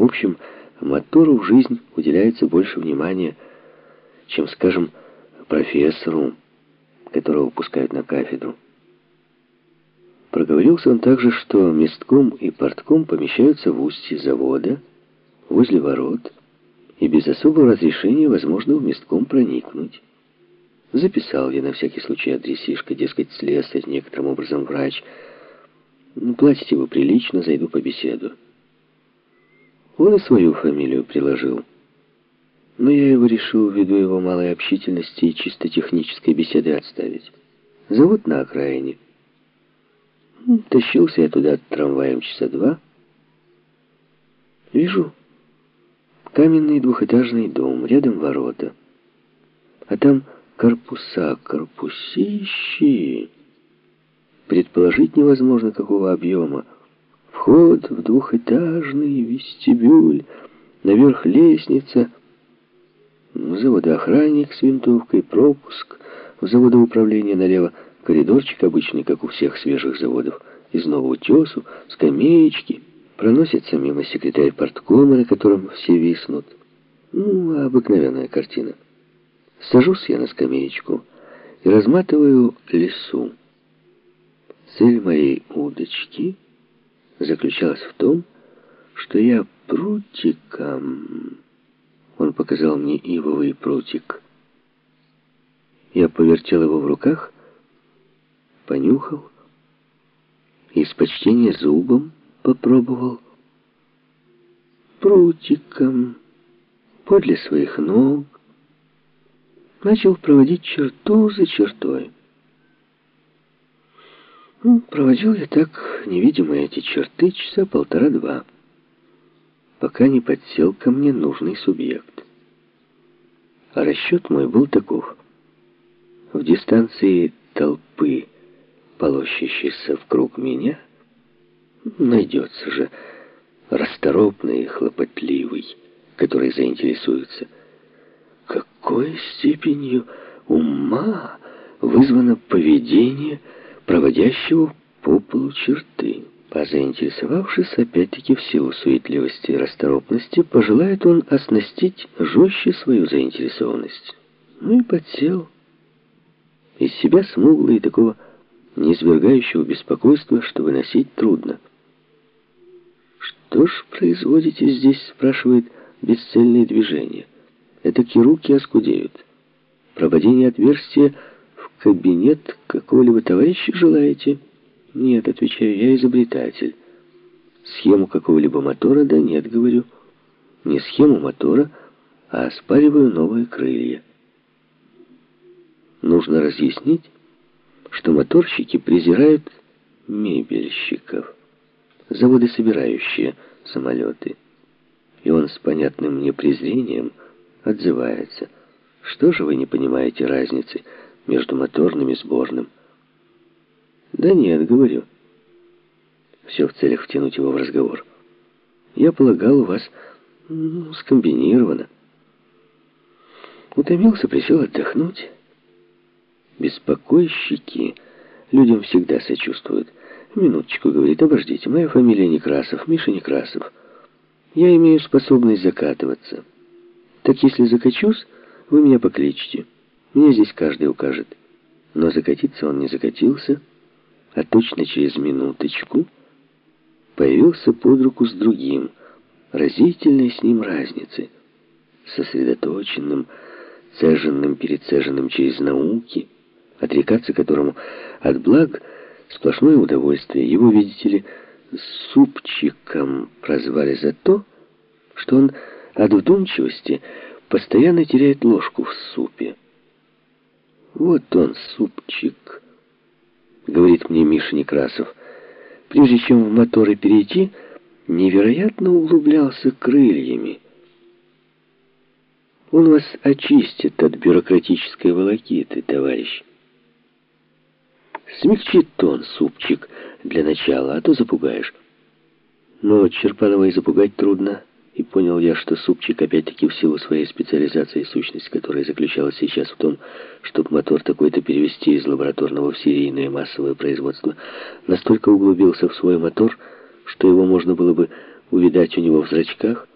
В общем, мотору в жизнь уделяется больше внимания, чем, скажем, профессору, которого выпускают на кафедру. Проговорился он также, что местком и портком помещаются в устье завода, возле ворот, и без особого разрешения возможно в местком проникнуть. Записал я на всякий случай адресишко, дескать, слесарь, некоторым образом врач. Ну, платите вы прилично, зайду по беседу. Он и свою фамилию приложил. Но я его решил, ввиду его малой общительности и чисто технической беседы, отставить. Зовут на окраине. Тащился я туда трамваем часа два. Вижу каменный двухэтажный дом, рядом ворота. А там корпуса, корпусищи. Предположить невозможно, какого объема. Вход в двухэтажный вестибюль, наверх лестница, в заводоохранник с винтовкой, пропуск, в заводоуправление налево, коридорчик обычный, как у всех свежих заводов, из нового тесу, скамеечки, проносится мимо секретарь порткома, на котором все виснут. Ну, обыкновенная картина. Сажусь я на скамеечку и разматываю лесу. Цель моей удочки заключалась в том, что я прутиком... Он показал мне ивовый прутик. Я повертел его в руках, понюхал и с почтения зубом попробовал прутиком подле своих ног, начал проводить черту за чертой. Ну, проводил я так невидимые эти черты часа полтора-два, пока не подсел ко мне нужный субъект. А расчет мой был таков. В дистанции толпы, полощащейся вкруг меня, найдется же расторопный и хлопотливый, который заинтересуется — какой степенью ума вызвано поведение проводящего по полу черты. А заинтересовавшись, опять-таки в силу суетливости и расторопности, пожелает он оснастить жестче свою заинтересованность. Ну и подсел. Из себя смуглый и такого низвергающего беспокойства, что выносить трудно. «Что ж производите здесь?» — спрашивает бесцельные движения. Этаки руки оскудеют. Прободение отверстия кабинет какого-либо товарища желаете? Нет, отвечаю, я изобретатель. Схему какого-либо мотора? Да нет, говорю. Не схему мотора, а оспариваю новые крылья. Нужно разъяснить, что моторщики презирают мебельщиков, заводы, собирающие самолеты. И он с понятным мне презрением отзывается. Что же вы не понимаете разницы между моторным и сборным? Да нет, говорю. Все в целях втянуть его в разговор. Я полагал, у вас ну, скомбинировано. Утомился, присел отдохнуть. Беспокойщики людям всегда сочувствуют. Минуточку, говорит, обождите, моя фамилия Некрасов, Миша Некрасов. Я имею способность закатываться. Так если закачусь, вы меня покличете. Меня здесь каждый укажет. Но закатиться он не закатился, а точно через минуточку появился под руку с другим, разительной с ним разницы, сосредоточенным, цеженным, перецеженным через науки, отрекаться которому от благ сплошное удовольствие. Его, видите ли, супчиком прозвали за то, что он от вдумчивости постоянно теряет ложку в супе. «Вот он, супчик», — говорит мне Миша Некрасов. Прежде чем в моторы перейти, невероятно углублялся крыльями. Он вас очистит от бюрократической волокиты, товарищ. Смягчит тон, супчик, для начала, а то запугаешь. Но Черпанова и запугать трудно. И понял я, что супчик опять-таки в силу своей специализации, сущность которая заключалась сейчас в том, чтобы мотор такой-то перевести из лабораторного в серийное массовое производство, настолько углубился в свой мотор, что его можно было бы увидать у него в зрачках,